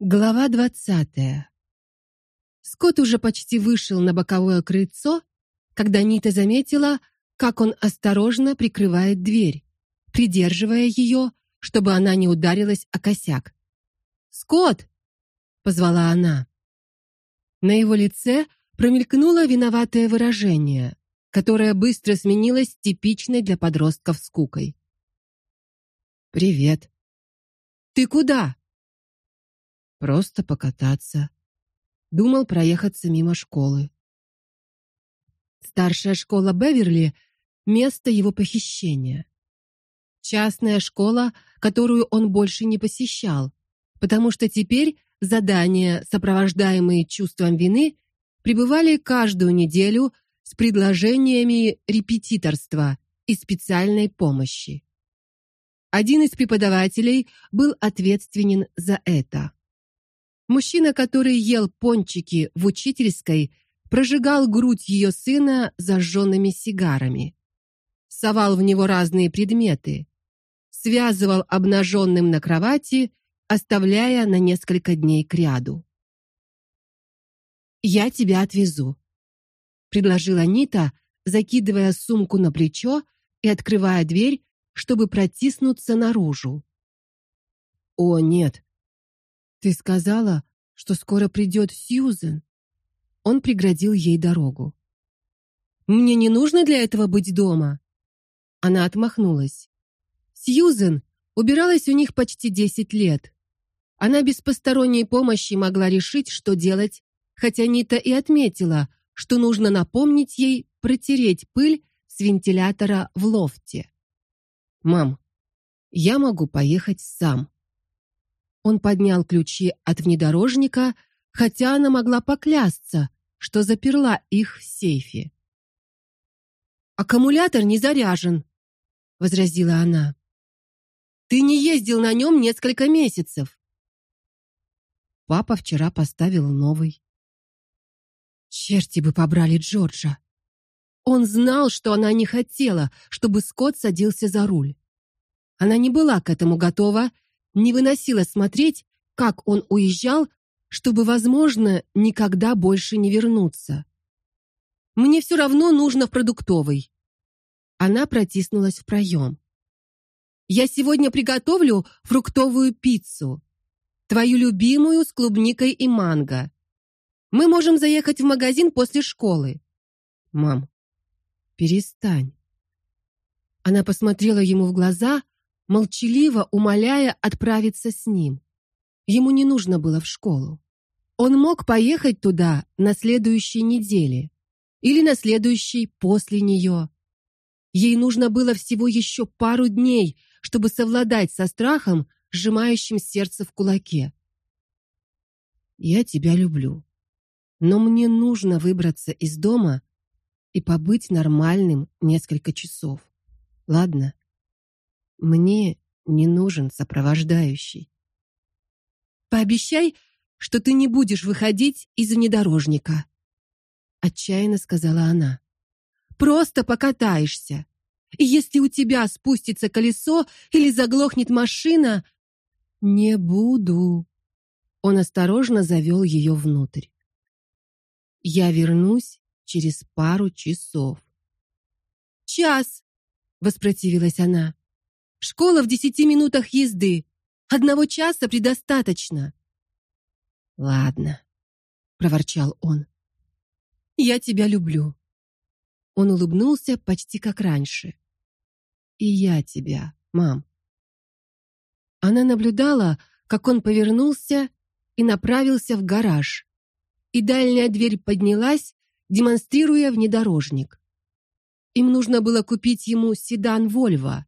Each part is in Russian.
Глава двадцатая. Скотт уже почти вышел на боковое крыльцо, когда Нита заметила, как он осторожно прикрывает дверь, придерживая ее, чтобы она не ударилась о косяк. "Скотт!" позвала она. На его лице промелькнуло виноватое выражение, которое быстро сменилось типичной для подростков скукой. Привет. Ты куда? Просто покататься. Думал проехаться мимо школы. Старшая школа Беверли место его похищения. Частная школа, которую он больше не посещал, потому что теперь задания, сопровождаемые чувством вины, прибывали каждую неделю с предложениями репетиторства и специальной помощи. Один из преподавателей был ответственен за это. Мужчина, который ел пончики в учительской, прожигал грудь ее сына зажженными сигарами. Совал в него разные предметы, связывал обнаженным на кровати, оставляя на несколько дней кряду. Я тебя отвезу, предложила Нита, закидывая сумку на плечо и открывая дверь чтобы протиснуться наружу. О, нет. Ты сказала, что скоро придет Сьюзен. Он преградил ей дорогу. Мне не нужно для этого быть дома. Она отмахнулась. Сьюзен убиралась у них почти десять лет. Она без посторонней помощи могла решить, что делать, хотя Нита и отметила, что нужно напомнить ей протереть пыль с вентилятора в лофте. Мам, я могу поехать сам. Он поднял ключи от внедорожника, хотя она могла поклясться, что заперла их в сейфе. Аккумулятор не заряжен, возразила она. Ты не ездил на нем несколько месяцев. Папа вчера поставил новый. Черти бы побрали Джорджа. Он знал, что она не хотела, чтобы Скотт садился за руль. Она не была к этому готова, не выносила смотреть, как он уезжал, чтобы, возможно, никогда больше не вернуться. Мне все равно нужно в продуктовый. Она протиснулась в проем. Я сегодня приготовлю фруктовую пиццу. Твою любимую с клубникой и манго. Мы можем заехать в магазин после школы. Мам, Перестань. Она посмотрела ему в глаза, молчаливо умоляя отправиться с ним. Ему не нужно было в школу. Он мог поехать туда на следующей неделе или на следующей после нее. Ей нужно было всего еще пару дней, чтобы совладать со страхом, сжимающим сердце в кулаке. Я тебя люблю. Но мне нужно выбраться из дома и побыть нормальным несколько часов. Ладно? Мне не нужен сопровождающий. Пообещай, что ты не будешь выходить из внедорожника, отчаянно сказала она. Просто покатаешься. И если у тебя спустится колесо или заглохнет машина, не буду. Он осторожно завел ее внутрь. Я вернусь через пару часов. Час, воспротивилась она. Школа в десяти минутах езды. Одного часа предостаточно. Ладно, проворчал он. Я тебя люблю. Он улыбнулся почти как раньше. И я тебя, мам. Она наблюдала, как он повернулся и направился в гараж. И дальняя дверь поднялась, демонстрируя внедорожник. Им нужно было купить ему седан Volvo.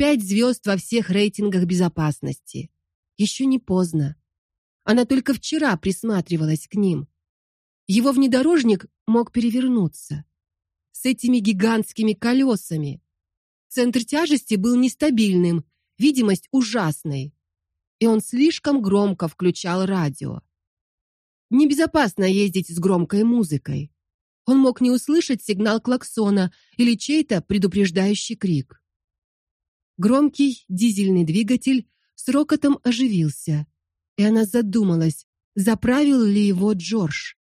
Пять звезд во всех рейтингах безопасности. Еще не поздно. Она только вчера присматривалась к ним. Его внедорожник мог перевернуться с этими гигантскими колесами. Центр тяжести был нестабильным, видимость ужасной. И он слишком громко включал радио. Небезопасно ездить с громкой музыкой. Он мог не услышать сигнал клаксона или чей-то предупреждающий крик. Громкий дизельный двигатель с рокотом оживился, и она задумалась, заправил ли его Джордж.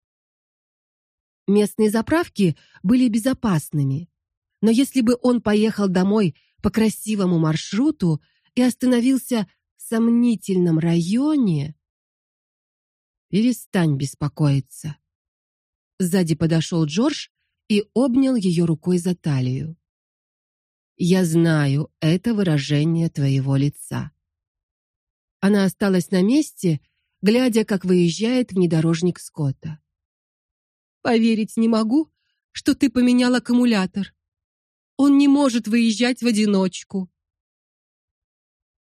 Местные заправки были безопасными, но если бы он поехал домой по красивому маршруту и остановился в сомнительном районе, перестань беспокоиться. Сзади подошел Джордж и обнял ее рукой за талию. Я знаю это выражение твоего лица. Она осталась на месте, глядя, как выезжает внедорожник Скотта. Поверить не могу, что ты поменял аккумулятор. Он не может выезжать в одиночку.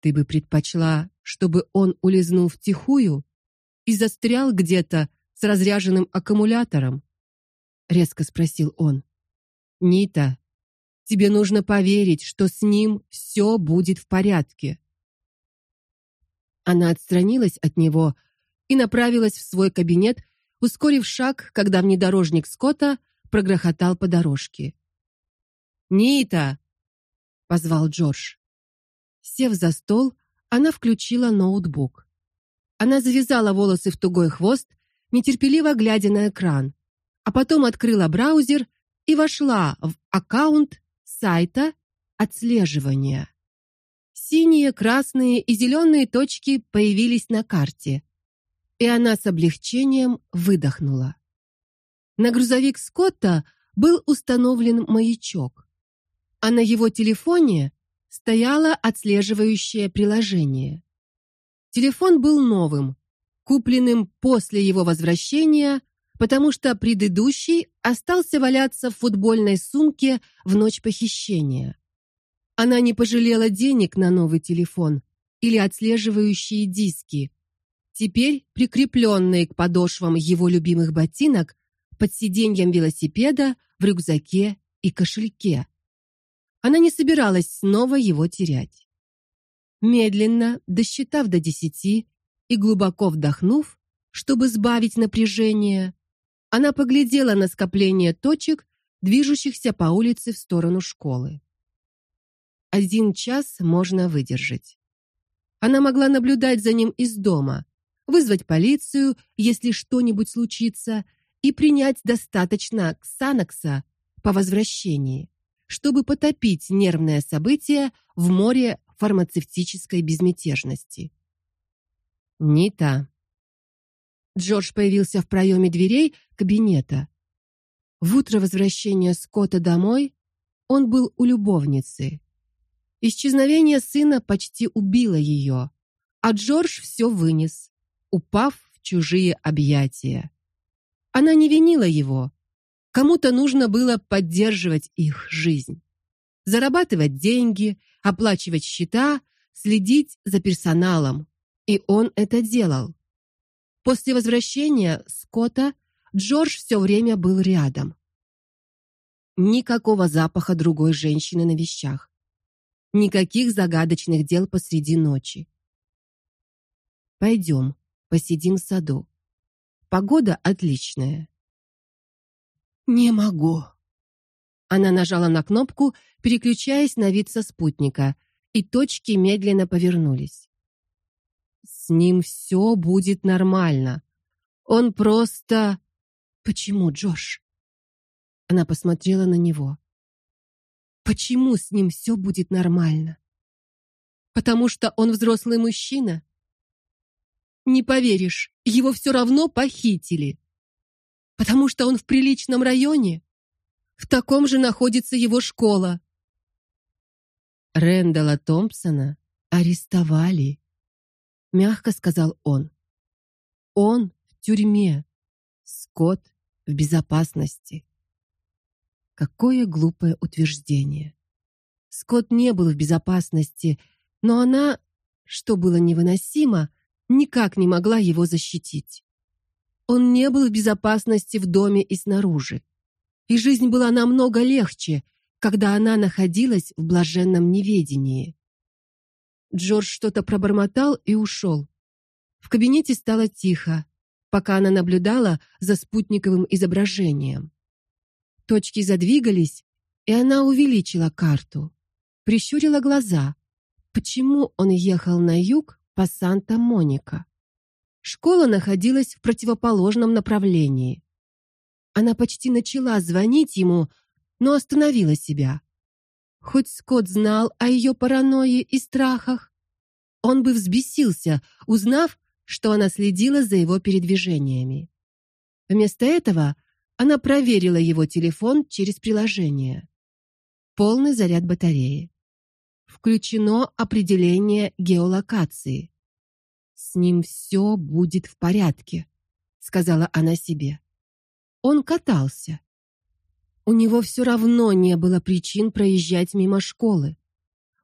Ты бы предпочла, чтобы он улизнул втихую и застрял где-то с разряженным аккумулятором? резко спросил он. Нита, тебе нужно поверить, что с ним все будет в порядке. Она отстранилась от него и направилась в свой кабинет, ускорив шаг, когда внедорожник Скотта прогрохотал по дорожке. "Нита!" позвал Джордж. Сев за стол, она включила ноутбук. Она завязала волосы в тугой хвост, нетерпеливо глядя на экран, а потом открыла браузер и вошла в аккаунт сайта отслеживания. Синие, красные и зеленые точки появились на карте, и она с облегчением выдохнула. На грузовик Скотта был установлен маячок, а на его телефоне стояло отслеживающее приложение. Телефон был новым, купленным после его возвращения, потому что предыдущий остался валяться в футбольной сумке в ночь похищения. Она не пожалела денег на новый телефон или отслеживающие диски, теперь прикрепленные к подошвам его любимых ботинок, под сиденьем велосипеда, в рюкзаке и кошельке. Она не собиралась снова его терять. Медленно, досчитав до десяти и глубоко вдохнув, чтобы сбавить напряжение, она поглядела на скопление точек, движущихся по улице в сторону школы. Один час можно выдержать. Она могла наблюдать за ним из дома, вызвать полицию, если что-нибудь случится, и принять достаточно ксанокса по возвращении, чтобы потопить нервное событие в море фармацевтической безмятежности. Нита. Джордж появился в проеме дверей кабинета. В утро возвращения Скотта домой он был у любовницы. Исчезновение сына почти убило ее, а Джордж все вынес упав в чужие объятия. Она не винила его. Кому-то нужно было поддерживать их жизнь. Зарабатывать деньги, оплачивать счета, следить за персоналом. И он это делал. После возвращения Скотта Джордж все время был рядом. Никакого запаха другой женщины на вещах. Никаких загадочных дел посреди ночи. Пойдем, Посидим в саду. Погода отличная. Не могу. Она нажала на кнопку, переключаясь на вид со спутника, и точки медленно повернулись. С ним все будет нормально. Он просто Почему, Джош? Она посмотрела на него. Почему с ним все будет нормально? Потому что он взрослый мужчина? Не поверишь, его все равно похитили. Потому что он в приличном районе. В таком же находится его школа. Рэндала Томпсона арестовали, мягко сказал он. Он в тюрьме. Скотт в безопасности. Какое глупое утверждение. Скотт не был в безопасности, но она, что было невыносимо, никак не могла его защитить. Он не был в безопасности в доме и снаружи. И жизнь была намного легче, когда она находилась в блаженном неведении. Джордж что-то пробормотал и ушел. В кабинете стало тихо, пока она наблюдала за спутниковым изображением. Точки задвигались, и она увеличила карту. Прищурила глаза. Почему он ехал на юг по Санта-Моника. Школа находилась в противоположном направлении. Она почти начала звонить ему, но остановила себя. Хоть Скотт знал о ее паранойе и страхах, он бы взбесился, узнав, что она следила за его передвижениями. Вместо этого она проверила его телефон через приложение. Полный заряд батареи. Включено определение геолокации. С ним все будет в порядке, сказала она себе. Он катался. У него все равно не было причин проезжать мимо школы.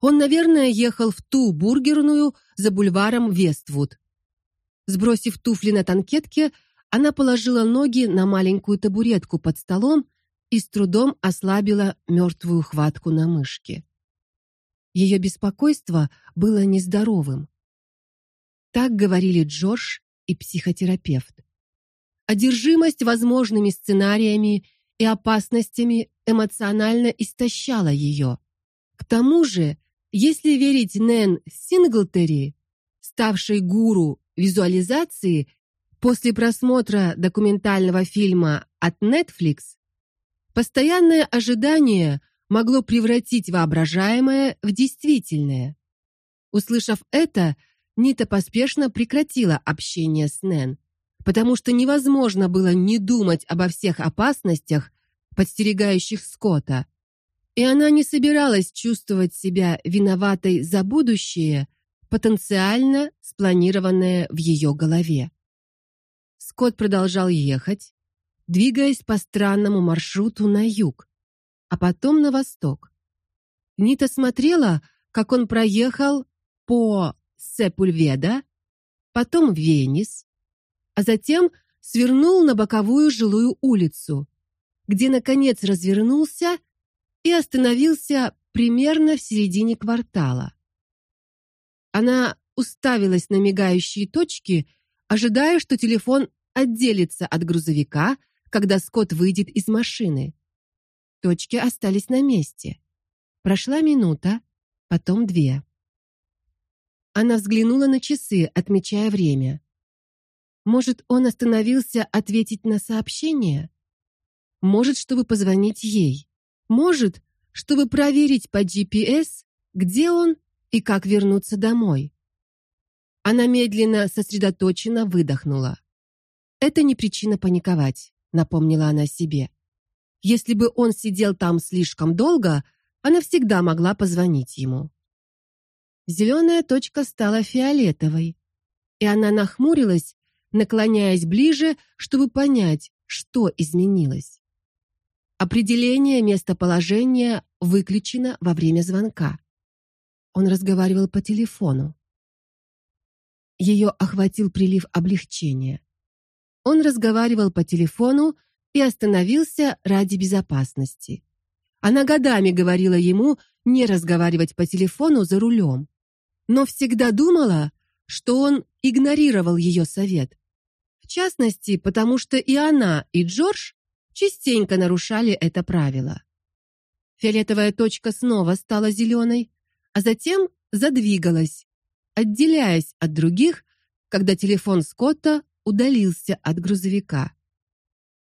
Он, наверное, ехал в ту бургерную за бульваром Вествуд. Сбросив туфли на танкетке, она положила ноги на маленькую табуретку под столом и с трудом ослабила мертвую хватку на мышке. Ее беспокойство было нездоровым. Так говорили Джордж и психотерапевт. Одержимость возможными сценариями и опасностями эмоционально истощала ее. К тому же, если верить Нэн Синглтери, ставшей гуру визуализации после просмотра документального фильма от Netflix, постоянное ожидание могло превратить воображаемое в действительное. Услышав это, Нита поспешно прекратила общение с Нэн, потому что невозможно было не думать обо всех опасностях, подстерегающих Скотта. И она не собиралась чувствовать себя виноватой за будущее, потенциально спланированное в ее голове. Скотт продолжал ехать, двигаясь по странному маршруту на юг, а потом на восток. Нита смотрела, как он проехал по Сепульведа, потом Венис, а затем свернул на боковую жилую улицу, где наконец развернулся и остановился примерно в середине квартала. Она уставилась на мигающие точки, ожидая, что телефон отделится от грузовика, когда Скотт выйдет из машины. Точки остались на месте. Прошла минута, потом две. Она взглянула на часы, отмечая время. Может, он остановился ответить на сообщение? Может, чтобы позвонить ей? Может, чтобы проверить по GPS, где он и как вернуться домой. Она медленно, сосредоточенно выдохнула. Это не причина паниковать, напомнила она себе. Если бы он сидел там слишком долго, она всегда могла позвонить ему. Зеленая точка стала фиолетовой, и она нахмурилась, наклоняясь ближе, чтобы понять, что изменилось. Определение местоположения выключено во время звонка. Он разговаривал по телефону. Ее охватил прилив облегчения. Он разговаривал по телефону и остановился ради безопасности. Она годами говорила ему не разговаривать по телефону за рулем, но всегда думала, что он игнорировал ее совет. В частности, потому что и она, и Джордж частенько нарушали это правило. Фиолетовая точка снова стала зеленой, а затем задвигалась, отделяясь от других, когда телефон Скотта удалился от грузовика.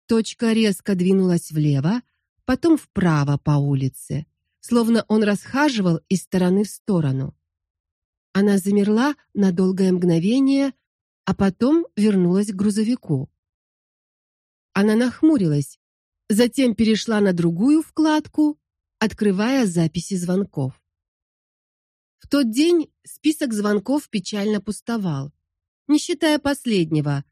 Точка резко двинулась влево, потом вправо по улице, словно он расхаживал из стороны в сторону. Она замерла на долгое мгновение, а потом вернулась к грузовику. Она нахмурилась, затем перешла на другую вкладку, открывая записи звонков. В тот день список звонков печально пустовал, не считая последнего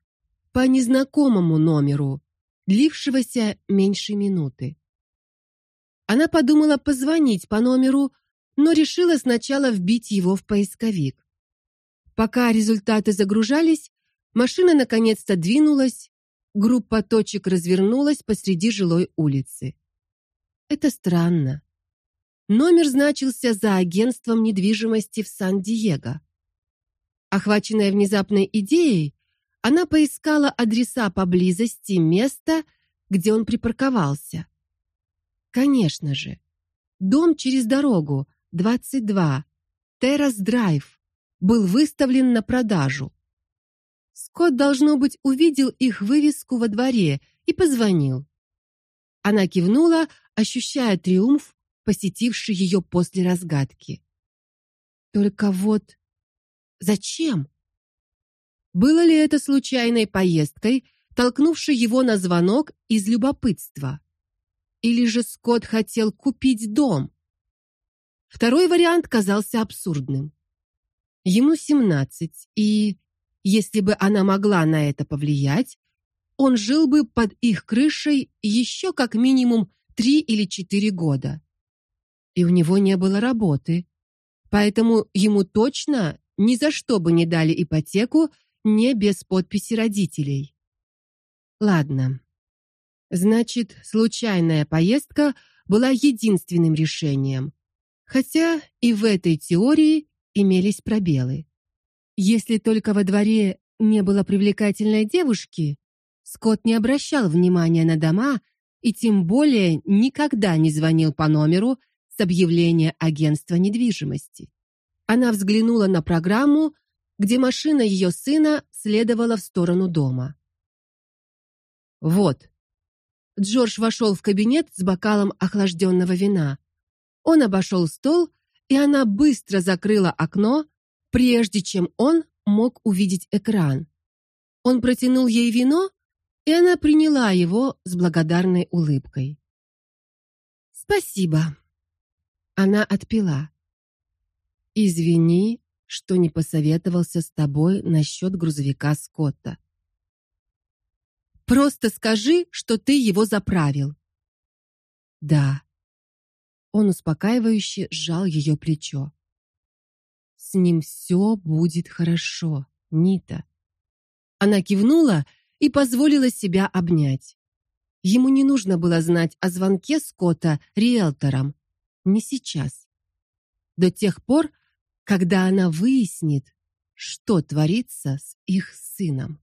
по незнакомому номеру, длившегося меньше минуты. Она подумала позвонить по номеру, но решила сначала вбить его в поисковик. Пока результаты загружались, машина наконец-то двинулась, группа точек развернулась посреди жилой улицы. Это странно. Номер значился за агентством недвижимости в Сан-Диего. Охваченная внезапной идеей, она поискала адреса поблизости места, где он припарковался. Конечно же, дом через дорогу, 22, Террас Драйв, был выставлен на продажу. Скотт должно быть увидел их вывеску во дворе и позвонил. Она кивнула, ощущая триумф, посетивший ее после разгадки. Только вот зачем? Было ли это случайной поездкой, толкнувшей его на звонок из любопытства? Или же Скотт хотел купить дом? Второй вариант казался абсурдным. Ему семнадцать, и если бы она могла на это повлиять, он жил бы под их крышей еще как минимум три или четыре года. И у него не было работы, поэтому ему точно ни за что бы не дали ипотеку не без подписи родителей. Ладно. Значит, случайная поездка была единственным решением. Хотя и в этой теории имелись пробелы. Если только во дворе не было привлекательной девушки, Скотт не обращал внимания на дома и тем более никогда не звонил по номеру с объявления агентства недвижимости. Она взглянула на программу, где машина ее сына следовала в сторону дома. Вот. Джордж вошел в кабинет с бокалом охлажденного вина. Он обошел стол, и она быстро закрыла окно, прежде чем он мог увидеть экран. Он протянул ей вино, и она приняла его с благодарной улыбкой. Спасибо. Она отпила. Извини, что не посоветовался с тобой насчет грузовика Скотта. Просто скажи, что ты его заправил. Да. Он успокаивающе сжал ее плечо. С ним все будет хорошо, Нита. Она кивнула и позволила себя обнять. Ему не нужно было знать о звонке Скотта риэлторам, не сейчас. До тех пор, когда она выяснит, что творится с их сыном.